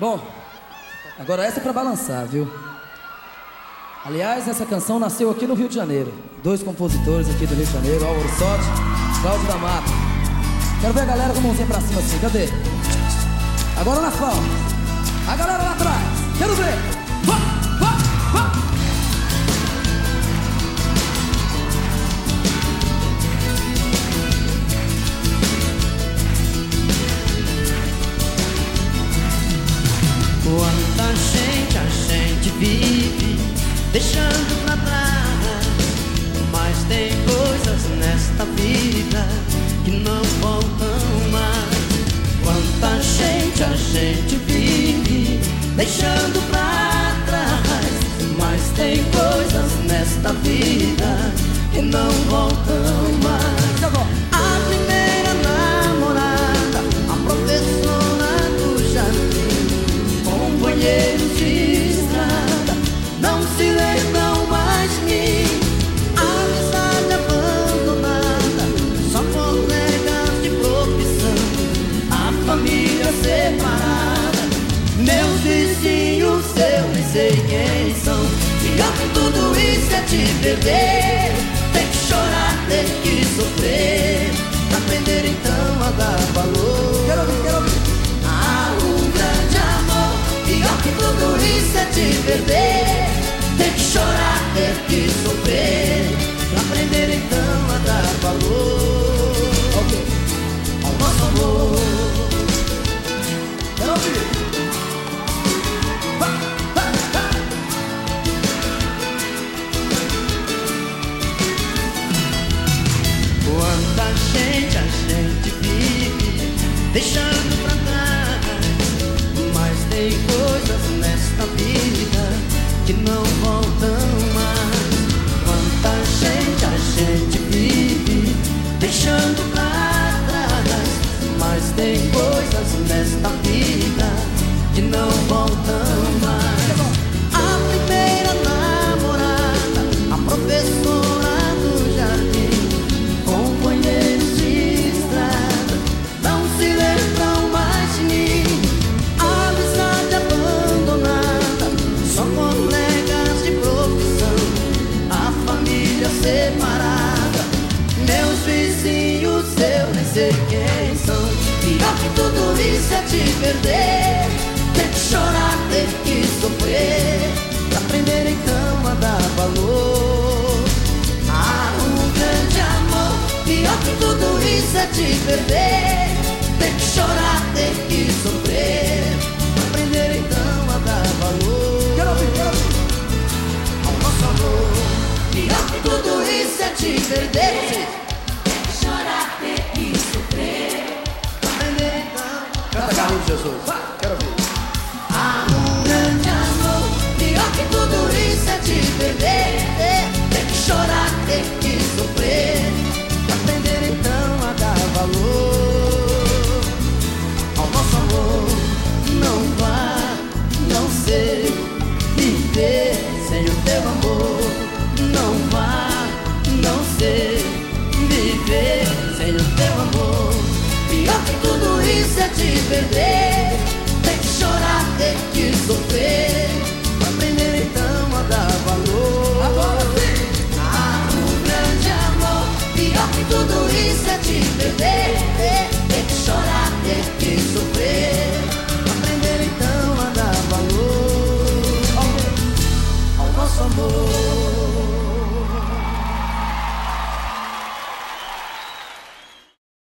Bom, agora essa é pra balançar, viu? Aliás, essa canção nasceu aqui no Rio de Janeiro. Dois compositores aqui do Rio de Janeiro, Álvaro Sotti, Cláudio da Mata. Quero ver a galera com a mãozinha pra cima assim, cadê? Agora nas palmas. A galera lá atrás. Quero ver. Deixando pra trás, mas tem coisas nesta vida que não voltam mais. Quanta gente a gente vive deixando pra trás, mas tem coisas nesta vida que não voltam sei quem são. Que tudo isso é te perder, tem que chorar, tem que sofrer, aprender então a dar valor. Quero ouvir, quero ouvir. Há um grande amor Pior que tudo isso é te perder gente a gente vive Deixando pra trás. Mas tem coisas nesta vida Que não voltam mais. Quanta gente a gente vive Deixando pra trás. Mas tem coisas nesta vida Que não voltam te perder. Ter que chorar, ter que sofrer. Pra aprender então a dar valor. Há um grande amor Pior que tudo isso é te perder. Ter que chorar, ter que sofrer. Pra aprender então a dar valor. Quero ouvir, quero ouvir. Ao nosso amor Pior que tudo isso é te perder Jesus. Quero ouvir. Há um grande amor Pior que tudo isso é te perder. Ter que chorar, ter que sofrer. Pra aprender então a dar valor Ao nosso amor. Não vá, não sei Viver sem o teu amor. Não vá, não sei Viver sem o teu amor. Pior que tudo isso é te perder